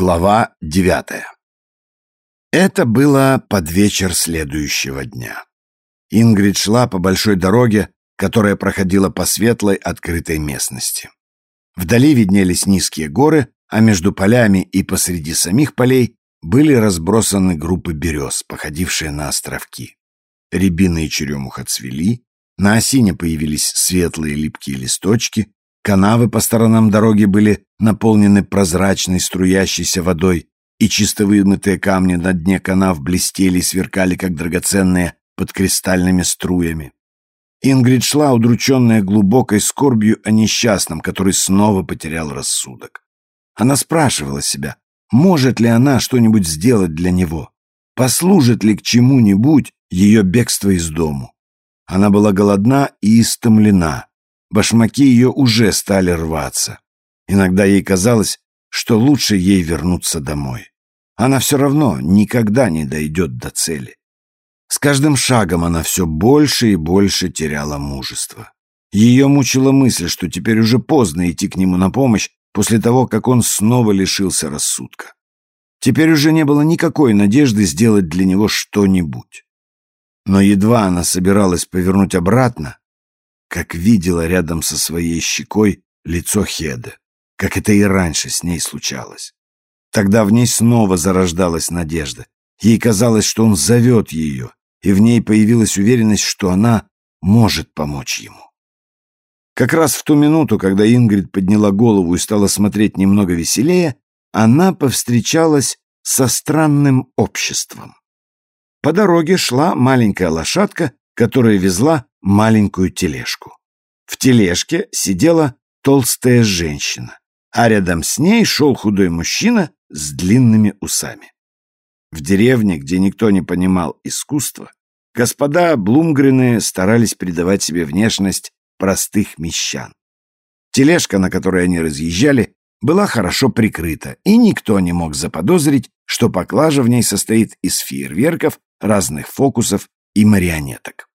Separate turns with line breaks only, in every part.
Глава девятая Это было под вечер следующего дня. Ингрид шла по большой дороге, которая проходила по светлой открытой местности. Вдали виднелись низкие горы, а между полями и посреди самих полей были разбросаны группы берез, походившие на островки. Рябины и черемуха цвели, на осине появились светлые липкие листочки, канавы по сторонам дороги были наполнены прозрачной струящейся водой, и чисто вымытые камни на дне канав блестели и сверкали, как драгоценные, под кристальными струями. Ингрид шла, удрученная глубокой скорбью о несчастном, который снова потерял рассудок. Она спрашивала себя, может ли она что-нибудь сделать для него, послужит ли к чему-нибудь ее бегство из дому. Она была голодна и истомлена, башмаки ее уже стали рваться. Иногда ей казалось, что лучше ей вернуться домой. Она все равно никогда не дойдет до цели. С каждым шагом она все больше и больше теряла мужество. Ее мучила мысль, что теперь уже поздно идти к нему на помощь после того, как он снова лишился рассудка. Теперь уже не было никакой надежды сделать для него что-нибудь. Но едва она собиралась повернуть обратно, как видела рядом со своей щекой лицо Хеда, как это и раньше с ней случалось. Тогда в ней снова зарождалась надежда. Ей казалось, что он зовет ее, и в ней появилась уверенность, что она может помочь ему. Как раз в ту минуту, когда Ингрид подняла голову и стала смотреть немного веселее, она повстречалась со странным обществом. По дороге шла маленькая лошадка, которая везла маленькую тележку. В тележке сидела толстая женщина, а рядом с ней шел худой мужчина с длинными усами. В деревне, где никто не понимал искусства, господа Блумгрены старались придавать себе внешность простых мещан. Тележка, на которой они разъезжали, была хорошо прикрыта, и никто не мог заподозрить, что поклажа в ней состоит из фейерверков, разных фокусов и марионеток.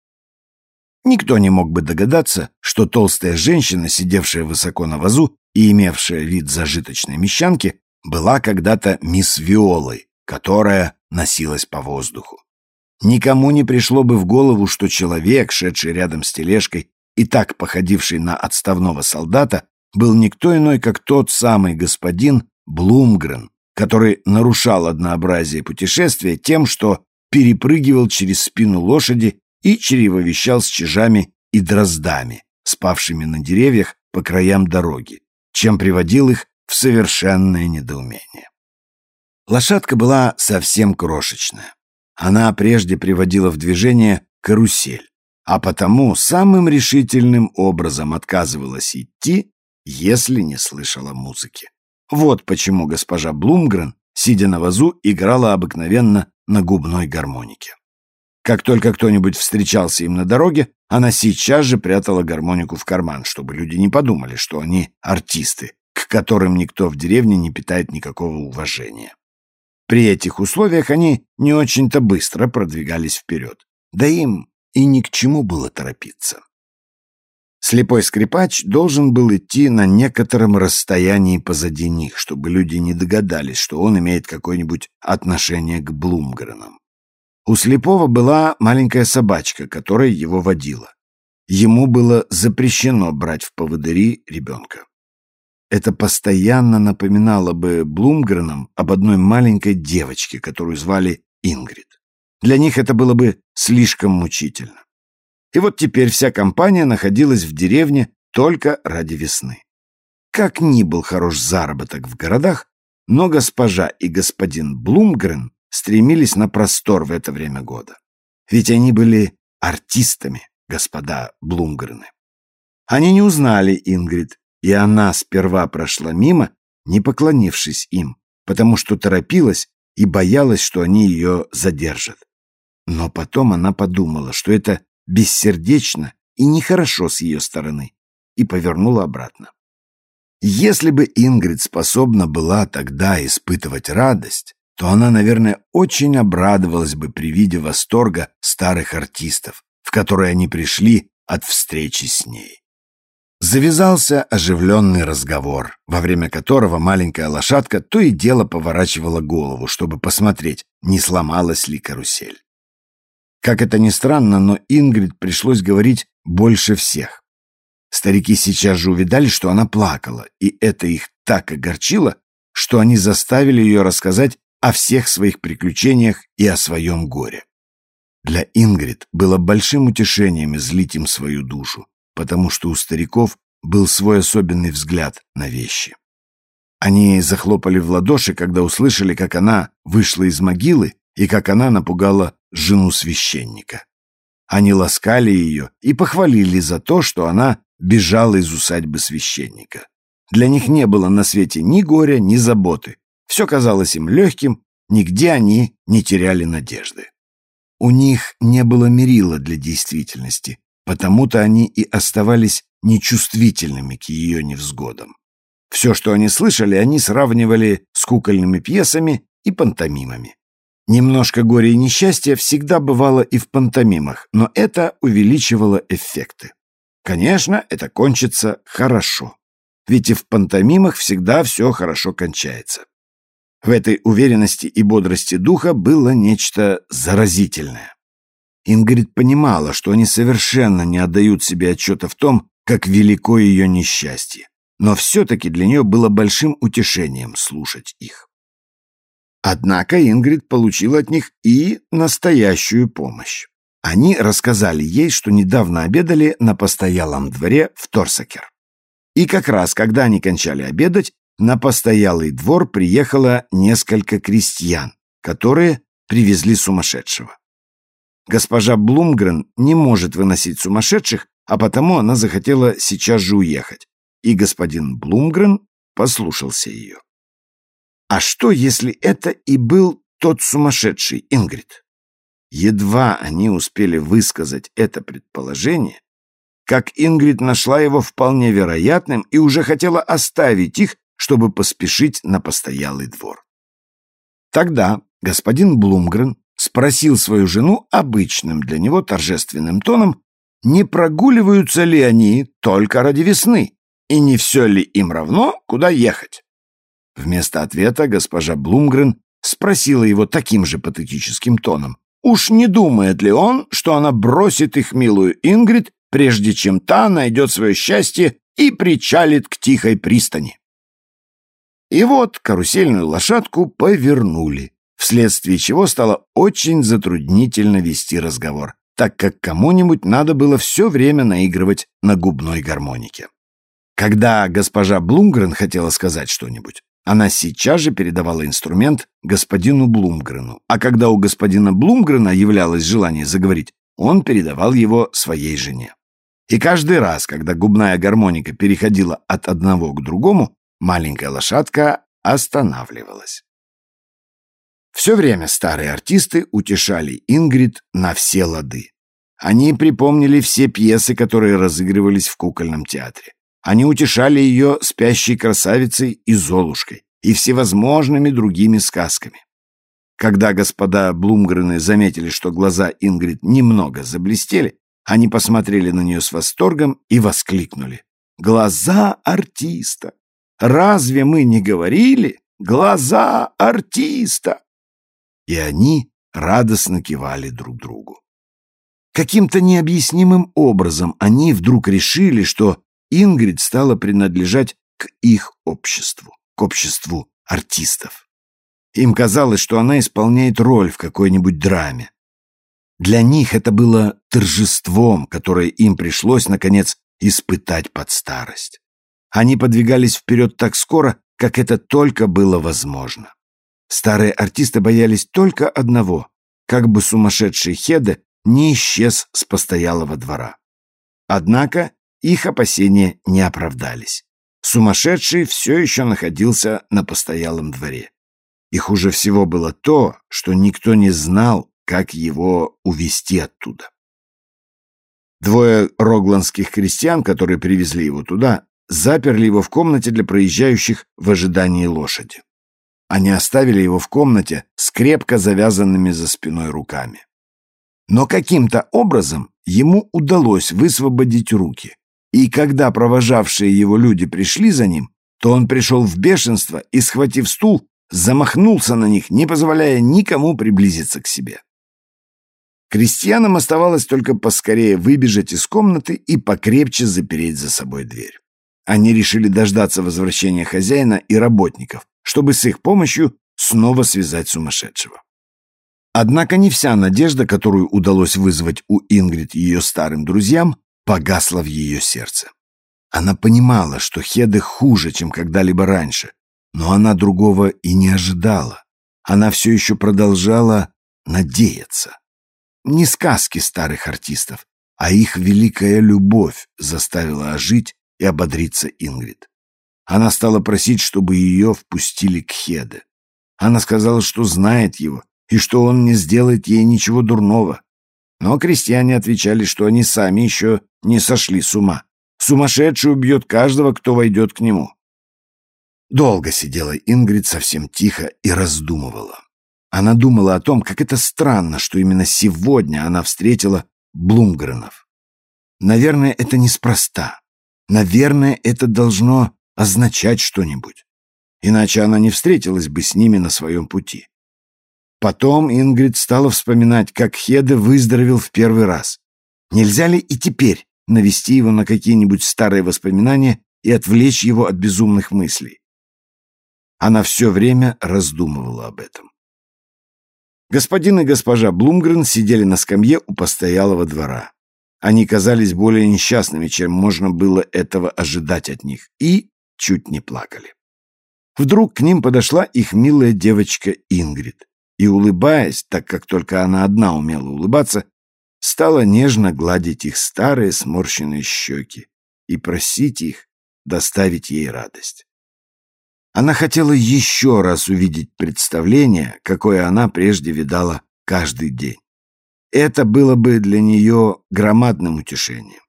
Никто не мог бы догадаться, что толстая женщина, сидевшая высоко на вазу и имевшая вид зажиточной мещанки, была когда-то мисс Виолой, которая носилась по воздуху. Никому не пришло бы в голову, что человек, шедший рядом с тележкой и так походивший на отставного солдата, был никто иной, как тот самый господин Блумгрен, который нарушал однообразие путешествия тем, что перепрыгивал через спину лошади и чревовещал с чижами и дроздами, спавшими на деревьях по краям дороги, чем приводил их в совершенное недоумение. Лошадка была совсем крошечная. Она прежде приводила в движение карусель, а потому самым решительным образом отказывалась идти, если не слышала музыки. Вот почему госпожа Блумгрен, сидя на вазу, играла обыкновенно на губной гармонике. Как только кто-нибудь встречался им на дороге, она сейчас же прятала гармонику в карман, чтобы люди не подумали, что они артисты, к которым никто в деревне не питает никакого уважения. При этих условиях они не очень-то быстро продвигались вперед. Да им и ни к чему было торопиться. Слепой скрипач должен был идти на некотором расстоянии позади них, чтобы люди не догадались, что он имеет какое-нибудь отношение к Блумгренам. У слепого была маленькая собачка, которая его водила. Ему было запрещено брать в поводыри ребенка. Это постоянно напоминало бы Блумгренам об одной маленькой девочке, которую звали Ингрид. Для них это было бы слишком мучительно. И вот теперь вся компания находилась в деревне только ради весны. Как ни был хорош заработок в городах, но госпожа и господин Блумгрен стремились на простор в это время года. Ведь они были артистами, господа Блумгрены. Они не узнали Ингрид, и она сперва прошла мимо, не поклонившись им, потому что торопилась и боялась, что они ее задержат. Но потом она подумала, что это бессердечно и нехорошо с ее стороны, и повернула обратно. Если бы Ингрид способна была тогда испытывать радость, то она, наверное, очень обрадовалась бы при виде восторга старых артистов, в который они пришли от встречи с ней. Завязался оживленный разговор, во время которого маленькая лошадка то и дело поворачивала голову, чтобы посмотреть, не сломалась ли карусель. Как это ни странно, но Ингрид пришлось говорить больше всех. Старики сейчас же увидали, что она плакала, и это их так огорчило, что они заставили ее рассказать о всех своих приключениях и о своем горе. Для Ингрид было большим утешением излить им свою душу, потому что у стариков был свой особенный взгляд на вещи. Они захлопали в ладоши, когда услышали, как она вышла из могилы и как она напугала жену священника. Они ласкали ее и похвалили за то, что она бежала из усадьбы священника. Для них не было на свете ни горя, ни заботы. Все казалось им легким, нигде они не теряли надежды. У них не было мерила для действительности, потому-то они и оставались нечувствительными к ее невзгодам. Все, что они слышали, они сравнивали с кукольными пьесами и пантомимами. Немножко горя и несчастья всегда бывало и в пантомимах, но это увеличивало эффекты. Конечно, это кончится хорошо. Ведь и в пантомимах всегда все хорошо кончается. В этой уверенности и бодрости духа было нечто заразительное. Ингрид понимала, что они совершенно не отдают себе отчета в том, как велико ее несчастье, но все-таки для нее было большим утешением слушать их. Однако Ингрид получила от них и настоящую помощь. Они рассказали ей, что недавно обедали на постоялом дворе в Торсакер. И как раз, когда они кончали обедать, на постоялый двор приехало несколько крестьян, которые привезли сумасшедшего. Госпожа Блумгрен не может выносить сумасшедших, а потому она захотела сейчас же уехать. И господин Блумгрен послушался ее. А что, если это и был тот сумасшедший Ингрид? Едва они успели высказать это предположение, как Ингрид нашла его вполне вероятным и уже хотела оставить их, чтобы поспешить на постоялый двор. Тогда господин Блумгрен спросил свою жену обычным для него торжественным тоном, не прогуливаются ли они только ради весны, и не все ли им равно, куда ехать. Вместо ответа госпожа Блумгрен спросила его таким же патетическим тоном, уж не думает ли он, что она бросит их милую Ингрид, прежде чем та найдет свое счастье и причалит к тихой пристани. И вот карусельную лошадку повернули, вследствие чего стало очень затруднительно вести разговор, так как кому-нибудь надо было все время наигрывать на губной гармонике. Когда госпожа Блумгрен хотела сказать что-нибудь, она сейчас же передавала инструмент господину Блумгрену, а когда у господина Блумгрена являлось желание заговорить, он передавал его своей жене. И каждый раз, когда губная гармоника переходила от одного к другому, маленькая лошадка останавливалась. Все время старые артисты утешали Ингрид на все лады. Они припомнили все пьесы, которые разыгрывались в кукольном театре. Они утешали ее спящей красавицей и Золушкой и всевозможными другими сказками. Когда господа Блумгрены заметили, что глаза Ингрид немного заблестели, они посмотрели на нее с восторгом и воскликнули. «Глаза артиста! Разве мы не говорили? Глаза артиста!» и они радостно кивали друг другу. Каким-то необъяснимым образом они вдруг решили, что Ингрид стала принадлежать к их обществу, к обществу артистов. Им казалось, что она исполняет роль в какой-нибудь драме. Для них это было торжеством, которое им пришлось, наконец, испытать под старость. Они подвигались вперед так скоро, как это только было возможно. Старые артисты боялись только одного, как бы сумасшедший Хеде не исчез с постоялого двора. Однако их опасения не оправдались. Сумасшедший все еще находился на постоялом дворе. И хуже всего было то, что никто не знал, как его увести оттуда. Двое рогландских крестьян, которые привезли его туда, заперли его в комнате для проезжающих в ожидании лошади. Они оставили его в комнате с крепко завязанными за спиной руками. Но каким-то образом ему удалось высвободить руки, И когда провожавшие его люди пришли за ним, то он пришел в бешенство и, схватив стул, замахнулся на них, не позволяя никому приблизиться к себе. Крестьянам оставалось только поскорее выбежать из комнаты и покрепче запереть за собой дверь. Они решили дождаться возвращения хозяина и работников, чтобы с их помощью снова связать сумасшедшего. Однако не вся надежда, которую удалось вызвать у Ингрид ее старым друзьям, погасла в ее сердце. Она понимала, что Хеды хуже, чем когда-либо раньше, но она другого и не ожидала. Она все еще продолжала надеяться. Не сказки старых артистов, а их великая любовь заставила ожить и ободриться Ингрид. Она стала просить, чтобы ее впустили к Хеде. Она сказала, что знает его и что он не сделает ей ничего дурного. Но крестьяне отвечали, что они сами еще не сошли с ума. Сумасшедший убьет каждого, кто войдет к нему. Долго сидела Ингрид совсем тихо и раздумывала. Она думала о том, как это странно, что именно сегодня она встретила Блумгренов. Наверное, это неспроста. Наверное, это должно означать что-нибудь. Иначе она не встретилась бы с ними на своем пути. Потом Ингрид стала вспоминать, как Хеде выздоровел в первый раз. Нельзя ли и теперь навести его на какие-нибудь старые воспоминания и отвлечь его от безумных мыслей? Она все время раздумывала об этом. Господин и госпожа Блумгрен сидели на скамье у постоялого двора. Они казались более несчастными, чем можно было этого ожидать от них, и чуть не плакали. Вдруг к ним подошла их милая девочка Ингрид и, улыбаясь, так как только она одна умела улыбаться, стала нежно гладить их старые сморщенные щеки и просить их доставить ей радость. Она хотела еще раз увидеть представление, какое она прежде видала каждый день. Это было бы для нее громадным утешением.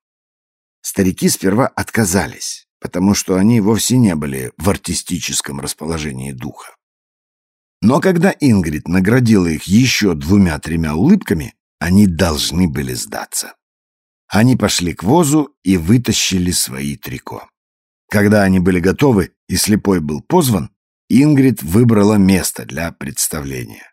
Старики сперва отказались, потому что они вовсе не были в артистическом расположении духа. Но когда Ингрид наградила их еще двумя-тремя улыбками, они должны были сдаться. Они пошли к возу и вытащили свои трико. Когда они были готовы и слепой был позван, Ингрид выбрала место для представления.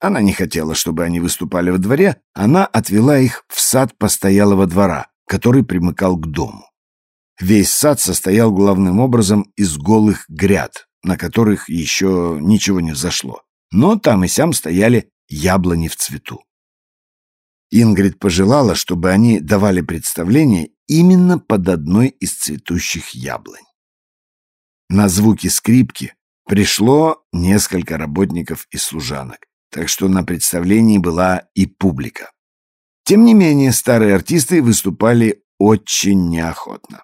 Она не хотела, чтобы они выступали во дворе, она отвела их в сад постоялого двора, который примыкал к дому. Весь сад состоял главным образом из голых гряд, на которых еще ничего не взошло, но там и сям стояли яблони в цвету. Ингрид пожелала, чтобы они давали представление именно под одной из цветущих яблонь. На звуки скрипки пришло несколько работников и служанок, так что на представлении была и публика. Тем не менее, старые артисты выступали очень неохотно.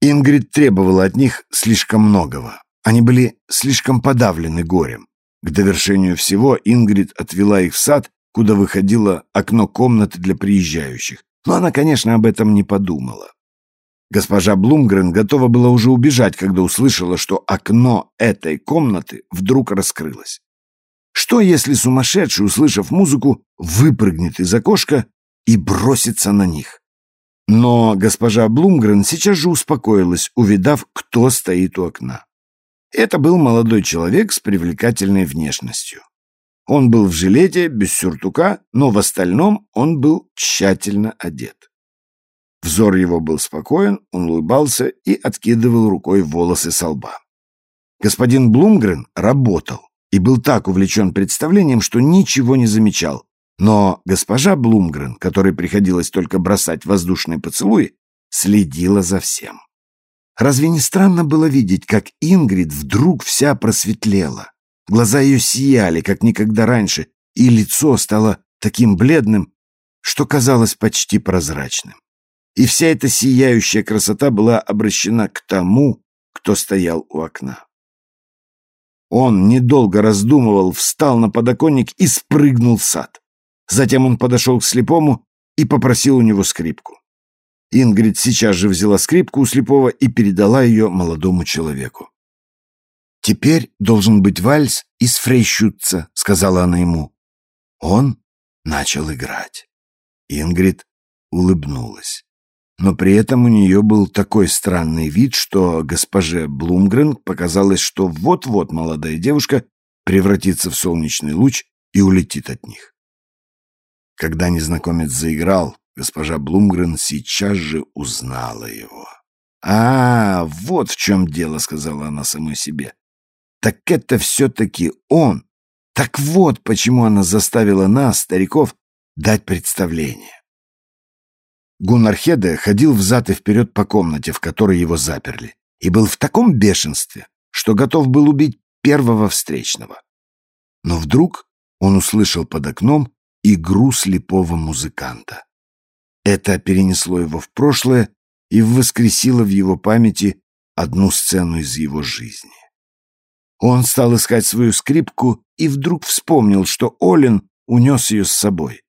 Ингрид требовала от них слишком многого. Они были слишком подавлены горем. К довершению всего Ингрид отвела их в сад куда выходило окно комнаты для приезжающих. Но она, конечно, об этом не подумала. Госпожа Блумгрен готова была уже убежать, когда услышала, что окно этой комнаты вдруг раскрылось. Что, если сумасшедший, услышав музыку, выпрыгнет из окошка и бросится на них? Но госпожа Блумгрен сейчас же успокоилась, увидав, кто стоит у окна. Это был молодой человек с привлекательной внешностью. Он был в жилете, без сюртука, но в остальном он был тщательно одет. Взор его был спокоен, он улыбался и откидывал рукой волосы со лба. Господин Блумгрен работал и был так увлечен представлением, что ничего не замечал. Но госпожа Блумгрен, которой приходилось только бросать воздушные поцелуи, следила за всем. Разве не странно было видеть, как Ингрид вдруг вся просветлела? Глаза ее сияли, как никогда раньше, и лицо стало таким бледным, что казалось почти прозрачным. И вся эта сияющая красота была обращена к тому, кто стоял у окна. Он, недолго раздумывал, встал на подоконник и спрыгнул в сад. Затем он подошел к слепому и попросил у него скрипку. Ингрид сейчас же взяла скрипку у слепого и передала ее молодому человеку. «Теперь должен быть вальс из фрейщутца», — сказала она ему. Он начал играть. Ингрид улыбнулась. Но при этом у нее был такой странный вид, что госпоже Блумгрен показалось, что вот-вот молодая девушка превратится в солнечный луч и улетит от них. Когда незнакомец заиграл, госпожа Блумгрен сейчас же узнала его. «А, вот в чем дело», — сказала она самой себе. «Так это все-таки он. Так вот, почему она заставила нас, стариков, дать представление». Гуннар Хеде ходил взад и вперед по комнате, в которой его заперли, и был в таком бешенстве, что готов был убить первого встречного. Но вдруг он услышал под окном игру слепого музыканта. Это перенесло его в прошлое и воскресило в его памяти одну сцену из его жизни. Он стал искать свою скрипку и вдруг вспомнил, что Олин унес ее с собой.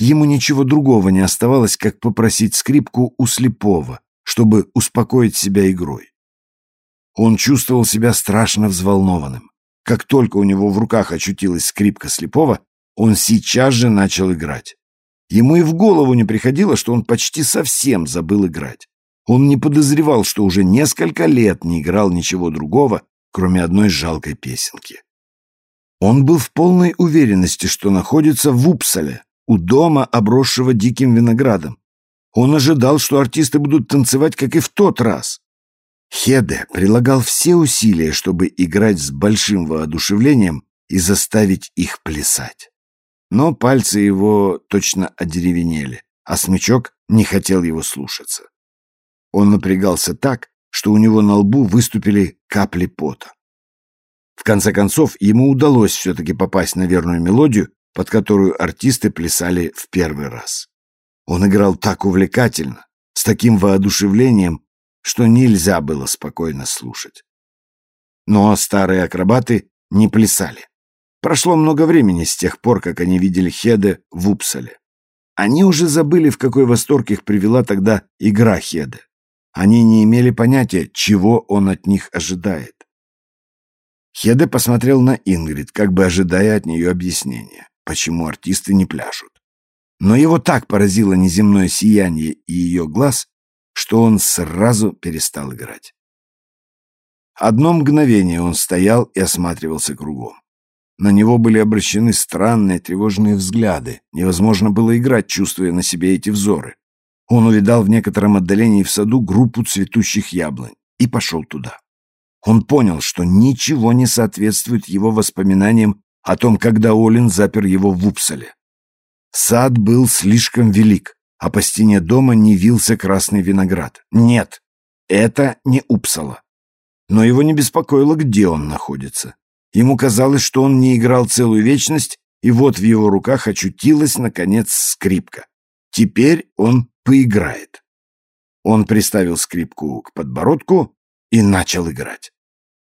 Ему ничего другого не оставалось, как попросить скрипку у слепого, чтобы успокоить себя игрой. Он чувствовал себя страшно взволнованным. Как только у него в руках очутилась скрипка слепого, он сейчас же начал играть. Ему и в голову не приходило, что он почти совсем забыл играть. Он не подозревал, что уже несколько лет не играл ничего другого, кроме одной жалкой песенки. Он был в полной уверенности, что находится в Упсале, у дома, обросшего диким виноградом. Он ожидал, что артисты будут танцевать, как и в тот раз. Хеде прилагал все усилия, чтобы играть с большим воодушевлением и заставить их плясать. Но пальцы его точно одеревенели, а смычок не хотел его слушаться. Он напрягался так, что у него на лбу выступили капли пота. В конце концов, ему удалось все-таки попасть на верную мелодию, под которую артисты плясали в первый раз. Он играл так увлекательно, с таким воодушевлением, что нельзя было спокойно слушать. Но старые акробаты не плясали. Прошло много времени с тех пор, как они видели Хеде в Упсале. Они уже забыли, в какой восторг их привела тогда игра Хеде. Они не имели понятия, чего он от них ожидает. Хеде посмотрел на Ингрид, как бы ожидая от нее объяснения, почему артисты не пляшут. Но его так поразило неземное сияние и ее глаз, что он сразу перестал играть. Одно мгновение он стоял и осматривался кругом. На него были обращены странные тревожные взгляды. Невозможно было играть, чувствуя на себе эти взоры. Он увидал в некотором отдалении в саду группу цветущих яблонь и пошел туда. Он понял, что ничего не соответствует его воспоминаниям о том, когда Олин запер его в Упсале. Сад был слишком велик, а по стене дома не вился красный виноград. Нет, это не Упсала. Но его не беспокоило, где он находится. Ему казалось, что он не играл целую вечность, и вот в его руках очутилась, наконец, скрипка. Теперь он поиграет. Он приставил скрипку к подбородку и начал играть.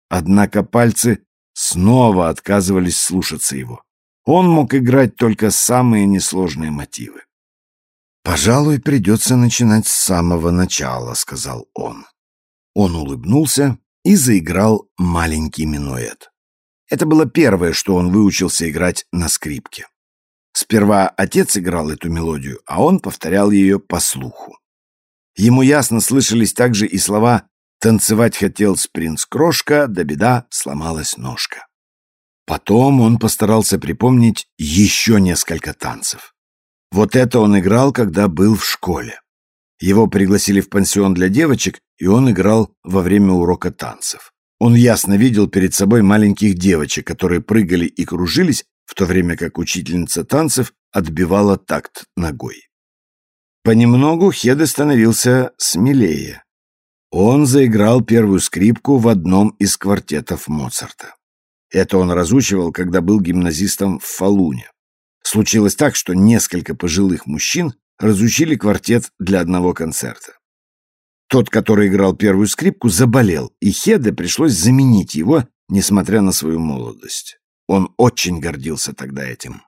Однако пальцы снова отказывались слушаться его. Он мог играть только самые несложные мотивы. «Пожалуй, придется начинать с самого начала», — сказал он. Он улыбнулся и заиграл маленький минуэт. Это было первое, что он выучился играть на скрипке. Сперва отец играл эту мелодию, а он повторял ее по слуху. Ему ясно слышались также и слова «танцевать хотел спринц крошка, да беда, сломалась ножка». Потом он постарался припомнить еще несколько танцев. Вот это он играл, когда был в школе. Его пригласили в пансион для девочек, и он играл во время урока танцев. Он ясно видел перед собой маленьких девочек, которые прыгали и кружились, в то время как учительница танцев отбивала такт ногой. Понемногу Хеде становился смелее. Он заиграл первую скрипку в одном из квартетов Моцарта. Это он разучивал, когда был гимназистом в Фалуне. Случилось так, что несколько пожилых мужчин разучили квартет для одного концерта. Тот, который играл первую скрипку, заболел, и Хеде пришлось заменить его, несмотря на свою молодость. Он очень гордился тогда этим.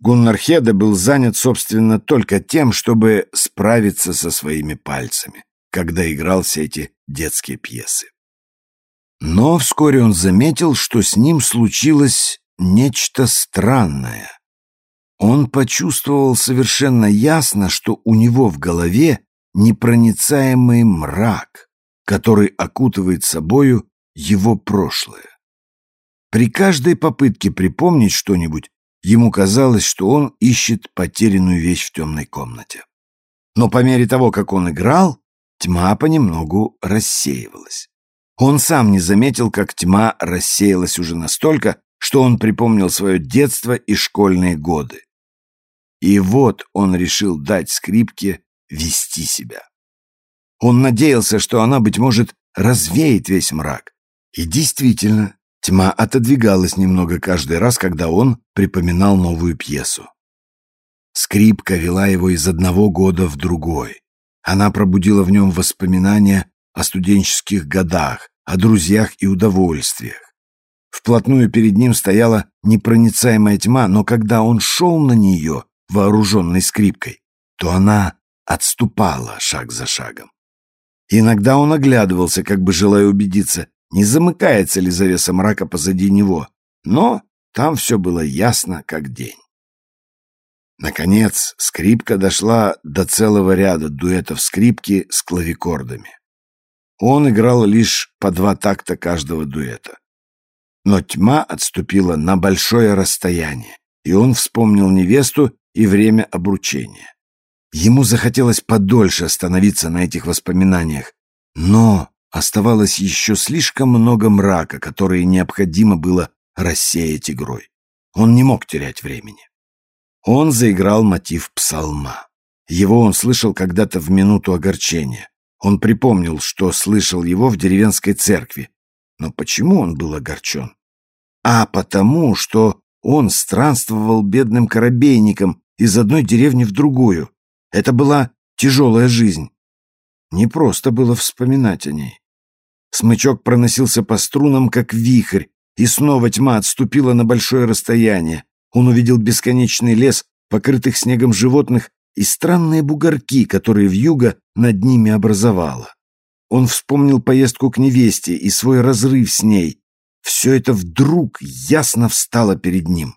Гуннар Хеде был занят, собственно, только тем, чтобы справиться со своими пальцами, когда играл все эти детские пьесы. Но вскоре он заметил, что с ним случилось нечто странное. Он почувствовал совершенно ясно, что у него в голове непроницаемый мрак, который окутывает собою его прошлое. При каждой попытке припомнить что-нибудь, ему казалось, что он ищет потерянную вещь в темной комнате. Но по мере того, как он играл, тьма понемногу рассеивалась. Он сам не заметил, как тьма рассеялась уже настолько, что он припомнил свое детство и школьные годы. И вот он решил дать скрипке вести себя. Он надеялся, что она, быть может, развеет весь мрак. И действительно, тьма отодвигалась немного каждый раз, когда он припоминал новую пьесу. Скрипка вела его из одного года в другой. Она пробудила в нем воспоминания о студенческих годах, о друзьях и удовольствиях. Вплотную перед ним стояла непроницаемая тьма, но когда он шел на нее, вооруженной скрипкой, то она отступала шаг за шагом. Иногда он оглядывался, как бы желая убедиться, не замыкается ли завеса мрака позади него, но там все было ясно, как день. Наконец, скрипка дошла до целого ряда дуэтов скрипки с клавикордами. Он играл лишь по два такта каждого дуэта. Но тьма отступила на большое расстояние, и он вспомнил невесту и время обручения. Ему захотелось подольше остановиться на этих воспоминаниях, но оставалось еще слишком много мрака, который необходимо было рассеять игрой. Он не мог терять времени. Он заиграл мотив псалма. Его он слышал когда-то в минуту огорчения. Он припомнил, что слышал его в деревенской церкви. Но почему он был огорчен? А потому, что он странствовал бедным корабейником из одной деревни в другую. Это была тяжелая жизнь. Не просто было вспоминать о ней. Смычок проносился по струнам, как вихрь, и снова тьма отступила на большое расстояние. Он увидел бесконечный лес, покрытых снегом животных, и странные бугорки, которые вьюга над ними образовала. Он вспомнил поездку к невесте и свой разрыв с ней. Все это вдруг ясно встало перед ним.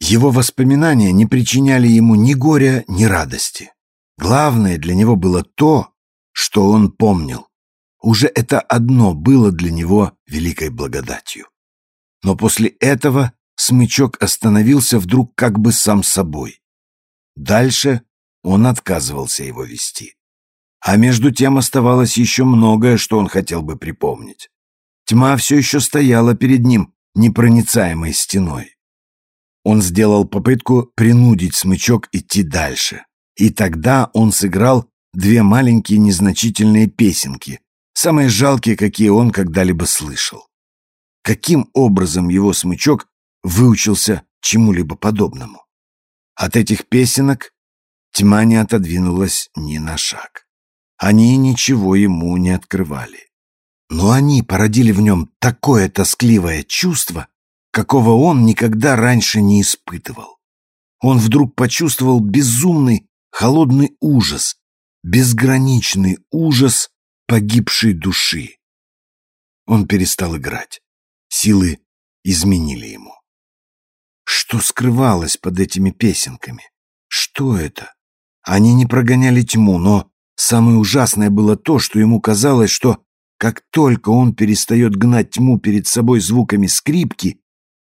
Его воспоминания не причиняли ему ни горя, ни радости. Главное для него было то, что он помнил. Уже это одно было для него великой благодатью. Но после этого смычок остановился вдруг как бы сам собой. Дальше он отказывался его вести. А между тем оставалось еще многое, что он хотел бы припомнить. Тьма все еще стояла перед ним непроницаемой стеной. Он сделал попытку принудить смычок идти дальше. И тогда он сыграл две маленькие незначительные песенки, самые жалкие, какие он когда-либо слышал. Каким образом его смычок выучился чему-либо подобному? От этих песенок тьма не отодвинулась ни на шаг. Они ничего ему не открывали. Но они породили в нем такое тоскливое чувство, какого он никогда раньше не испытывал. Он вдруг почувствовал безумный, холодный ужас, безграничный ужас погибшей души. Он перестал играть. Силы изменили ему. Что скрывалось под этими песенками? Что это? Они не прогоняли тьму, но самое ужасное было то, что ему казалось, что как только он перестает гнать тьму перед собой звуками скрипки,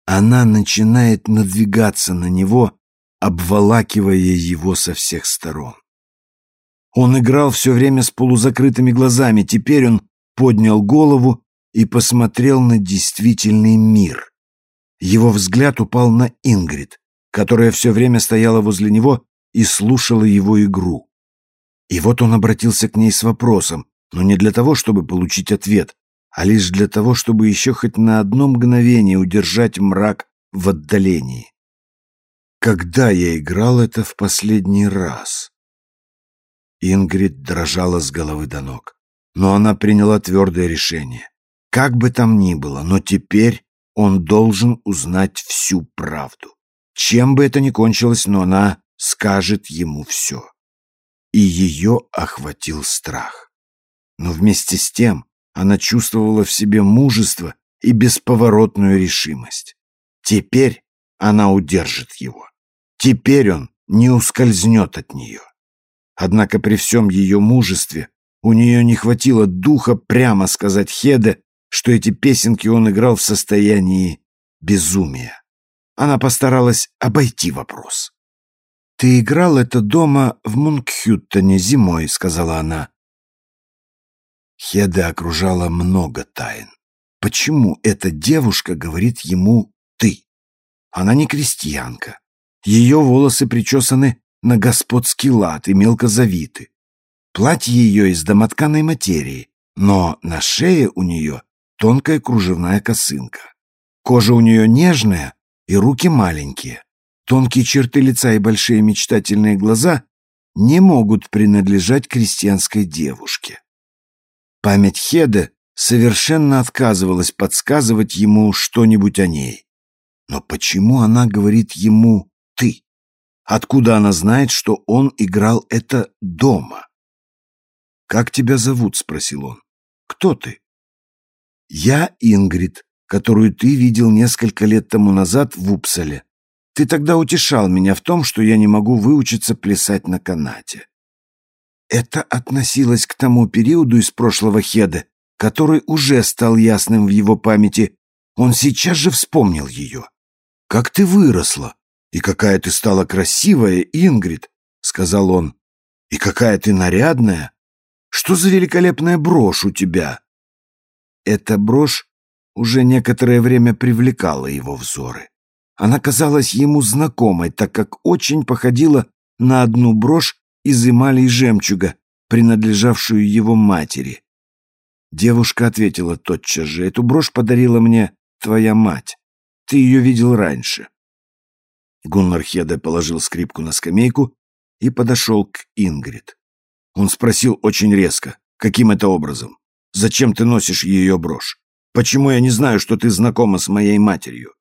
она начинает надвигаться на него, обволакивая его со всех сторон. Он играл все время с полузакрытыми глазами, теперь он поднял голову и посмотрел на действительный мир. Его взгляд упал на Ингрид, которая все время стояла возле него и слушала его игру. И вот он обратился к ней с вопросом, но не для того, чтобы получить ответ, а лишь для того, чтобы еще хоть на одно мгновение удержать мрак в отдалении. Когда я играл это в последний раз? Ингрид дрожала с головы до ног, но она приняла твердое решение. Как бы там ни было, но теперь он должен узнать всю правду. Чем бы это ни кончилось, но она скажет ему все. И ее охватил страх. Но вместе с тем она чувствовала в себе мужество и бесповоротную решимость. Теперь она удержит его. Теперь он не ускользнет от нее. Однако при всем ее мужестве у нее не хватило духа прямо сказать Хеде, что эти песенки он играл в состоянии безумия. Она постаралась обойти вопрос. «Ты играл это дома в Мункхюттоне зимой», — сказала она. Хеда окружала много тайн. Почему эта девушка говорит ему «ты»? Она не крестьянка. Ее волосы причесаны на господский лад и мелко завиты. Платье ее из домотканой материи, но на шее у нее тонкая кружевная косынка. Кожа у нее нежная и руки маленькие. Тонкие черты лица и большие мечтательные глаза не могут принадлежать крестьянской девушке. Память Хеде совершенно отказывалась подсказывать ему что-нибудь о ней. Но почему она говорит ему «ты»? Откуда она знает, что он играл это дома? «Как тебя зовут?» — спросил он. «Кто ты?» «Я Ингрид, которую ты видел несколько лет тому назад в Упсале. Ты тогда утешал меня в том, что я не могу выучиться плясать на канате. Это относилось к тому периоду из прошлого Хеда, который уже стал ясным в его памяти. Он сейчас же вспомнил ее. «Как ты выросла! И какая ты стала красивая, Ингрид!» — сказал он. «И какая ты нарядная! Что за великолепная брошь у тебя?» Эта брошь уже некоторое время привлекала его взоры. Она казалась ему знакомой, так как очень походила на одну брошь из эмали и жемчуга, принадлежавшую его матери. Девушка ответила тотчас же, «Эту брошь подарила мне твоя мать. Ты ее видел раньше». Гуннар Хеде положил скрипку на скамейку и подошел к Ингрид. Он спросил очень резко, каким это образом? «Зачем ты носишь ее брошь? Почему я не знаю, что ты знакома с моей матерью?»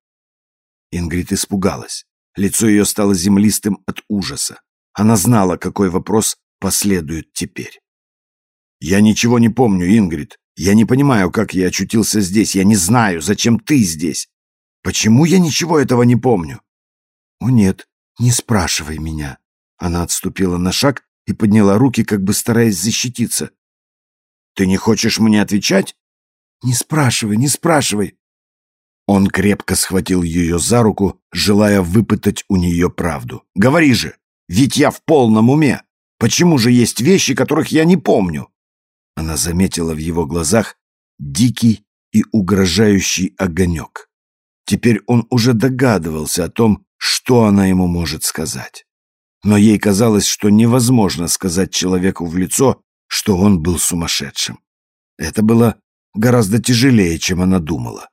Ингрид испугалась. Лицо ее стало землистым от ужаса. Она знала, какой вопрос последует теперь. «Я ничего не помню, Ингрид. Я не понимаю, как я очутился здесь. Я не знаю, зачем ты здесь. Почему я ничего этого не помню?» «О нет, не спрашивай меня». Она отступила на шаг и подняла руки, как бы стараясь защититься. «Ты не хочешь мне отвечать?» «Не спрашивай, не спрашивай. Он крепко схватил ее за руку, желая выпытать у нее правду. «Говори же! Ведь я в полном уме! Почему же есть вещи, которых я не помню?» Она заметила в его глазах дикий и угрожающий огонек. Теперь он уже догадывался о том, что она ему может сказать. Но ей казалось, что невозможно сказать человеку в лицо, что он был сумасшедшим. Это было гораздо тяжелее, чем она думала.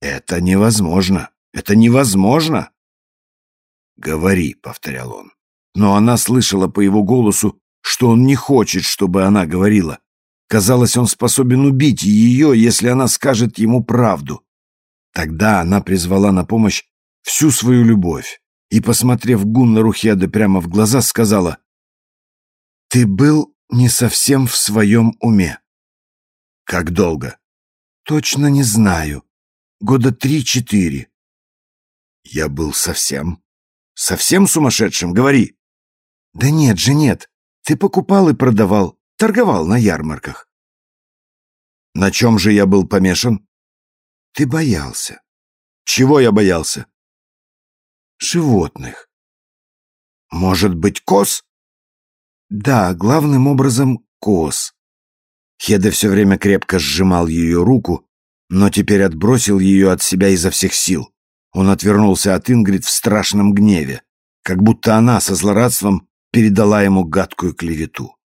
«Это невозможно! Это невозможно!» «Говори», — повторял он. Но она слышала по его голосу, что он не хочет, чтобы она говорила. Казалось, он способен убить ее, если она скажет ему правду. Тогда она призвала на помощь всю свою любовь и, посмотрев Гуннару Хеде прямо в глаза, сказала, «Ты был не совсем в своем уме». «Как долго?» «Точно не знаю. Года три-четыре. Я был совсем, совсем сумасшедшим, говори. Да нет же, нет. Ты покупал и продавал, торговал на ярмарках. На чем же я был помешан? Ты боялся. Чего я боялся? Животных. Может быть, коз? Да, главным образом коз. Хеда все время крепко сжимал ее руку, но теперь отбросил ее от себя изо всех сил. Он отвернулся от Ингрид в страшном гневе, как будто она со злорадством передала ему гадкую клевету.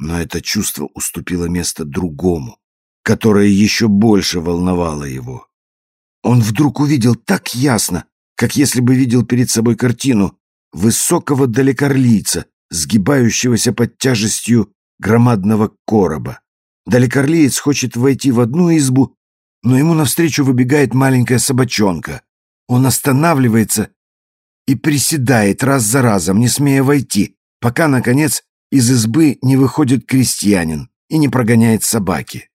Но это чувство уступило место другому, которое еще больше волновало его. Он вдруг увидел так ясно, как если бы видел перед собой картину высокого далекорлийца, сгибающегося под тяжестью громадного короба. Далекорлиец хочет войти в одну избу но ему навстречу выбегает маленькая собачонка. Он останавливается и приседает раз за разом, не смея войти, пока, наконец, из избы не выходит крестьянин и не прогоняет собаки.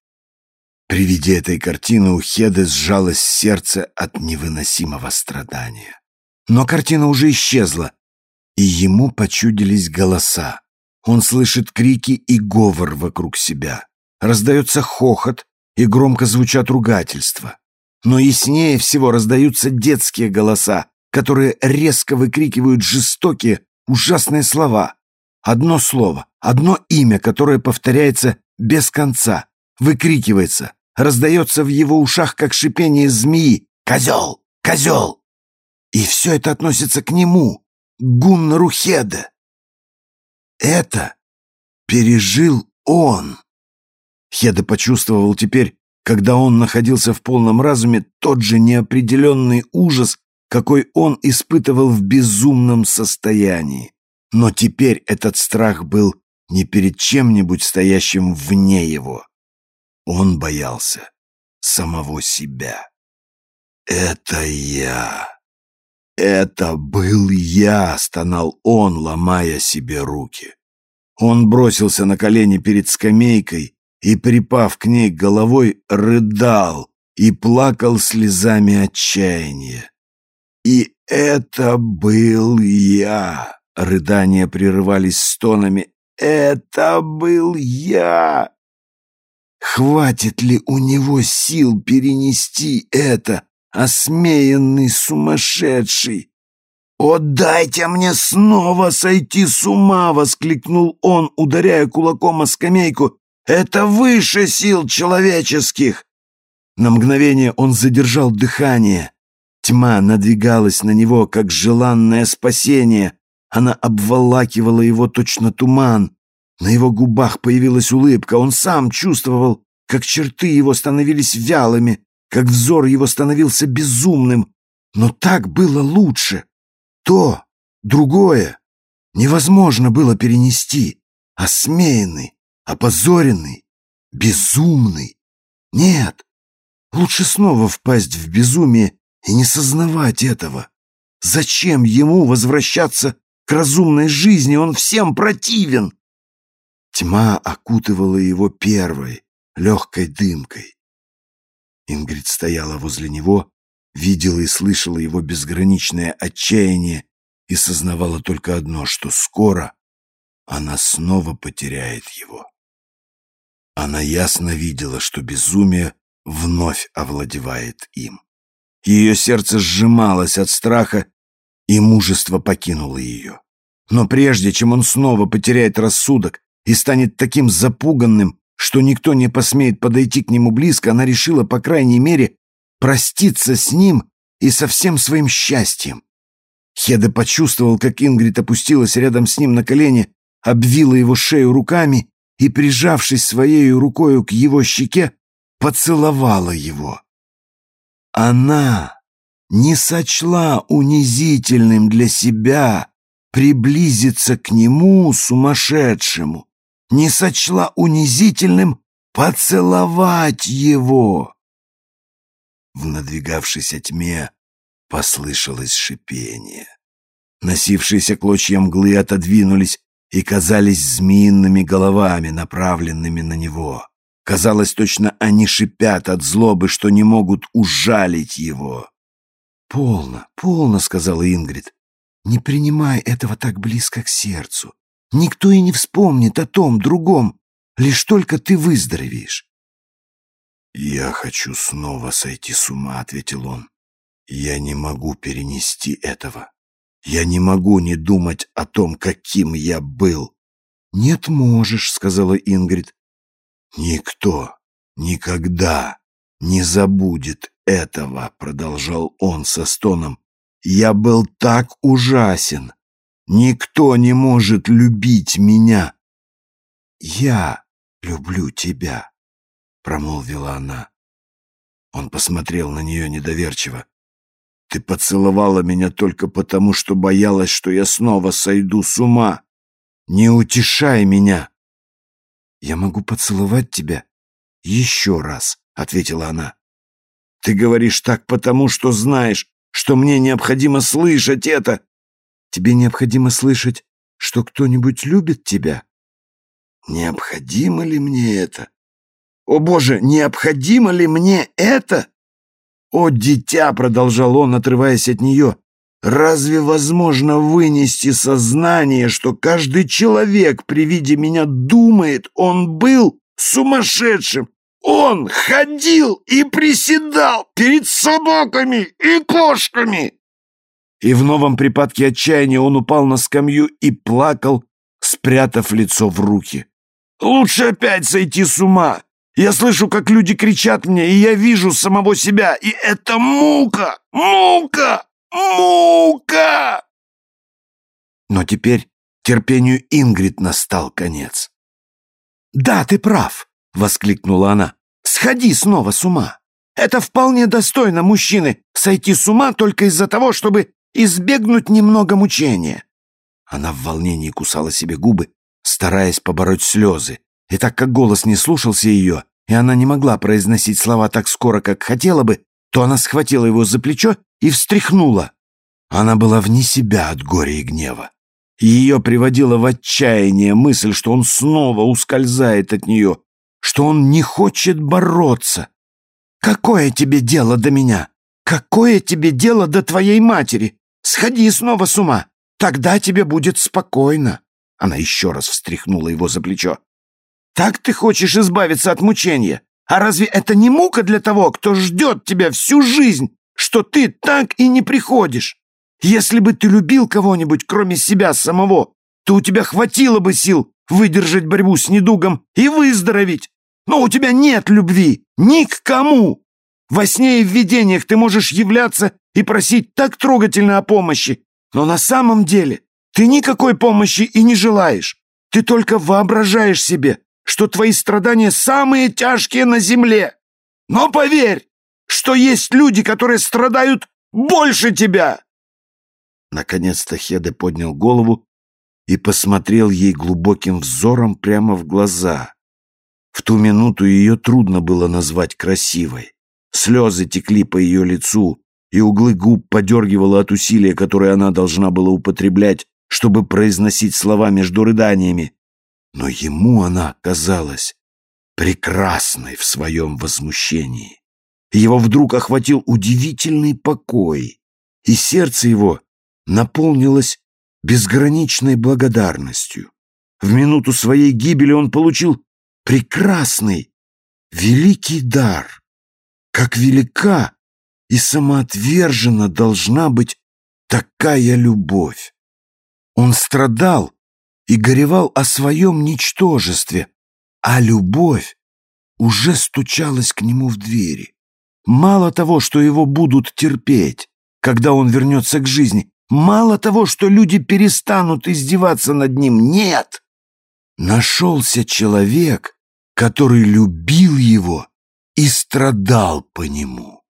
При виде этой картины у Хеды сжалось сердце от невыносимого страдания. Но картина уже исчезла, и ему почудились голоса. Он слышит крики и говор вокруг себя. Раздается хохот, и громко звучат ругательства. Но яснее всего раздаются детские голоса, которые резко выкрикивают жестокие, ужасные слова. Одно слово, одно имя, которое повторяется без конца, выкрикивается, раздается в его ушах, как шипение змеи. «Козел! Козел!» И все это относится к нему, Гуннару Хеде. Это пережил он. Хеда почувствовал теперь, когда он находился в полном разуме, тот же неопределенный ужас, какой он испытывал в безумном состоянии. Но теперь этот страх был не перед чем-нибудь стоящим вне его. Он боялся самого себя. «Это я! Это был я!» — стонал он, ломая себе руки. Он бросился на колени перед скамейкой и, припав к ней головой, рыдал и плакал слезами отчаяния. И это был я. Рыдания прерывались стонами. Это был я. Хватит ли у него сил перенести это, осмеянный сумасшедший? «О, дайте мне снова сойти с ума!» — воскликнул он, ударяя кулаком о скамейку. «Это выше сил человеческих!» На мгновение он задержал дыхание. Тьма надвигалась на него, как желанное спасение. Она обволакивала его точно туман. На его губах появилась улыбка. Он сам чувствовал, как черты его становились вялыми, как взор его становился безумным. Но так было лучше. То, другое невозможно было перенести. Осмеянный, опозоренный, безумный. Нет, лучше снова впасть в безумие и не сознавать этого. Зачем ему возвращаться к разумной жизни? Он всем противен. Тьма окутывала его первой, легкой дымкой. Ингрид стояла возле него, видела и слышала его безграничное отчаяние и сознавала только одно, что скоро она снова потеряет его. Она ясно видела, что безумие вновь овладевает им. Ее сердце сжималось от страха, и мужество покинуло ее. Но прежде чем он снова потеряет рассудок и станет таким запуганным, что никто не посмеет подойти к нему близко, она решила, по крайней мере, проститься с ним и со всем своим счастьем. Хеда почувствовал, как Ингрид опустилась рядом с ним на колени, обвила его шею руками и, прижавшись своей рукою к его щеке, поцеловала его. Она не сочла унизительным для себя приблизиться к нему, сумасшедшему, не сочла унизительным поцеловать его. В надвигавшейся тьме послышалось шипение. Носившиеся клочья мглы отодвинулись и казались змеиными головами, направленными на него. Казалось, точно они шипят от злобы, что не могут ужалить его. «Полно, полно», — сказала Ингрид. «Не принимай этого так близко к сердцу. Никто и не вспомнит о том другом, лишь только ты выздоровеешь». «Я хочу снова сойти с ума», — ответил он. «Я не могу перенести этого. Я не могу не думать о том, каким я был». «Нет, можешь», — сказала Ингрид. «Никто никогда не забудет этого», — продолжал он со стоном. «Я был так ужасен. Никто не может любить меня». «Я люблю тебя», — промолвила она. Он посмотрел на нее недоверчиво. «Ты поцеловала меня только потому, что боялась, что я снова сойду с ума. Не утешай меня!» «Я могу поцеловать тебя еще раз», — ответила она. «Ты говоришь так потому, что знаешь, что мне необходимо слышать это». «Тебе необходимо слышать, что кто-нибудь любит тебя?» «Необходимо ли мне это? О, Боже, необходимо ли мне это?» «О, дитя!» — продолжал он, отрываясь от нее. Разве возможно вынести сознание, что каждый человек при виде меня думает, он был сумасшедшим? Он ходил и приседал перед собаками и кошками. И в новом припадке отчаяния он упал на скамью и плакал, спрятав лицо в руки. «Лучше опять сойти с ума. Я слышу, как люди кричат мне, и я вижу самого себя, и это мука! Мука!» Мука!» Но теперь терпению Ингрид настал конец. «Да, ты прав!» — воскликнула она. «Сходи снова с ума! Это вполне достойно мужчины сойти с ума только из-за того, чтобы избегнуть немного мучения!» Она в волнении кусала себе губы, стараясь побороть слезы, и так как голос не слушался ее, и она не могла произносить слова так скоро, как хотела бы, то она схватила его за плечо и встряхнула. Она была вне себя от горя и гнева. Ее приводила в отчаяние мысль, что он снова ускользает от нее, что он не хочет бороться. «Какое тебе дело до меня? Какое тебе дело до твоей матери? Сходи снова с ума, тогда тебе будет спокойно». Она еще раз встряхнула его за плечо. «Так ты хочешь избавиться от мучения? А разве это не мука для того, кто ждет тебя всю жизнь что ты так и не приходишь. Если бы ты любил кого-нибудь, кроме себя самого, то у тебя хватило бы сил выдержать борьбу с недугом и выздороветь. Но у тебя нет любви ни к кому. Во сне и в видениях ты можешь являться и просить так трогательно о помощи, но на самом деле ты никакой помощи и не желаешь. Ты только воображаешь себе, что твои страдания самые тяжкие на земле. Но поверь, что есть люди, которые страдают больше тебя!» Наконец-то Хеде поднял голову и посмотрел ей глубоким взором прямо в глаза. В ту минуту ее трудно было назвать красивой. Слезы текли по ее лицу, и углы губ подергивало от усилия, которое она должна была употреблять, чтобы произносить слова между рыданиями. Но ему она казалась прекрасной в своем возмущении. Его вдруг охватил удивительный покой, и сердце его наполнилось безграничной благодарностью. В минуту своей гибели он получил прекрасный, великий дар. Как велика и самоотвержена должна быть такая любовь. Он страдал и горевал о своем ничтожестве, а любовь уже стучалась к нему в двери. Мало того, что его будут терпеть, когда он вернется к жизни, мало того, что люди перестанут издеваться над ним, нет! Нашелся человек, который любил его и страдал по нему.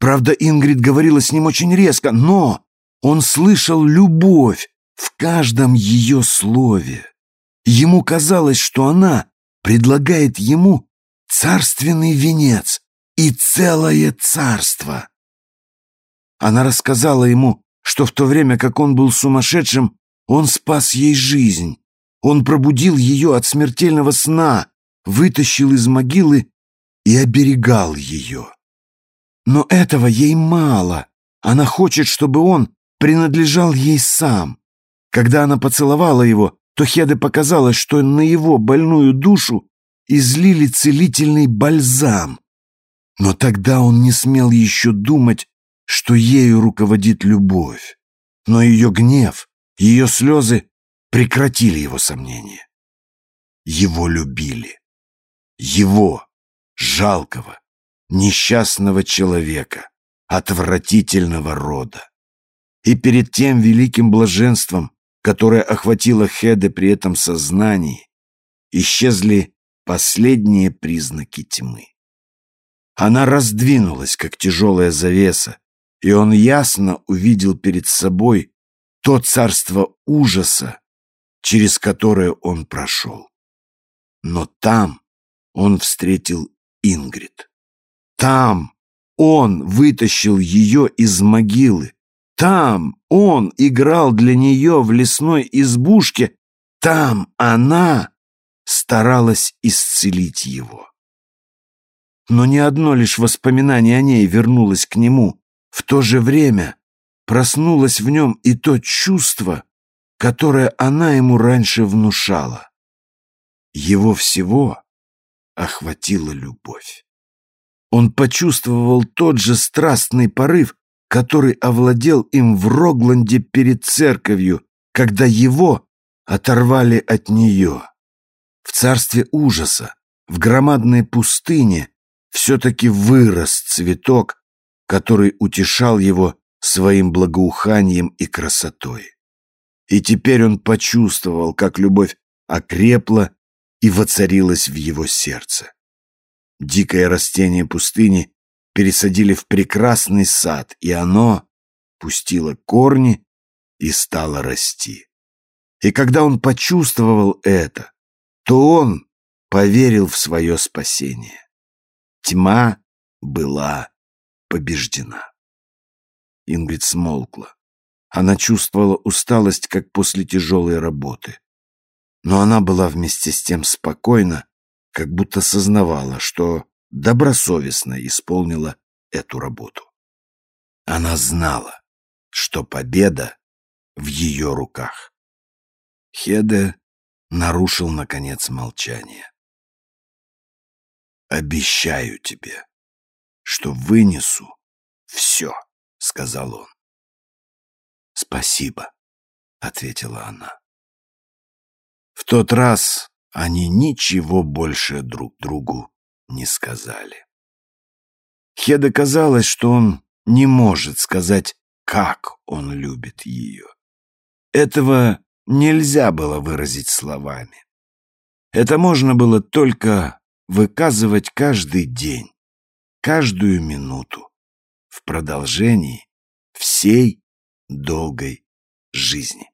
Правда, Ингрид говорила с ним очень резко, но он слышал любовь в каждом ее слове. Ему казалось, что она предлагает ему царственный венец, и целое царство. Она рассказала ему, что в то время, как он был сумасшедшим, он спас ей жизнь. Он пробудил ее от смертельного сна, вытащил из могилы и оберегал ее. Но этого ей мало. Она хочет, чтобы он принадлежал ей сам. Когда она поцеловала его, то Хеде показалось, что на его больную душу излили целительный бальзам. Но тогда он не смел еще думать, что ею руководит любовь. Но ее гнев, ее слезы прекратили его сомнения. Его любили. Его, жалкого, несчастного человека, отвратительного рода. И перед тем великим блаженством, которое охватило Хеде при этом сознании, исчезли последние признаки тьмы. Она раздвинулась, как тяжелая завеса, и он ясно увидел перед собой то царство ужаса, через которое он прошел. Но там он встретил Ингрид. Там он вытащил ее из могилы. Там он играл для нее в лесной избушке. Там она старалась исцелить его. Но ни одно лишь воспоминание о ней вернулось к нему. В то же время проснулось в нем и то чувство, которое она ему раньше внушала. Его всего охватила любовь. Он почувствовал тот же страстный порыв, который овладел им в Рогланде перед церковью, когда его оторвали от нее. В царстве ужаса, в громадной пустыне, все-таки вырос цветок, который утешал его своим благоуханием и красотой. И теперь он почувствовал, как любовь окрепла и воцарилась в его сердце. Дикое растение пустыни пересадили в прекрасный сад, и оно пустило корни и стало расти. И когда он почувствовал это, то он поверил в свое спасение. Тьма была побеждена. Ингрид смолкла. Она чувствовала усталость, как после тяжелой работы. Но она была вместе с тем спокойна, как будто сознавала, что добросовестно исполнила эту работу. Она знала, что победа в ее руках. Хеде нарушил, наконец, молчание. «Обещаю тебе, что вынесу все», — сказал он. «Спасибо», — ответила она. Тот раз они ничего больше друг другу не сказали. Хеде казалось, что он не может сказать, как он любит ее. Этого нельзя было выразить словами. Это можно было только выказывать каждый день, каждую минуту, в продолжении всей долгой жизни.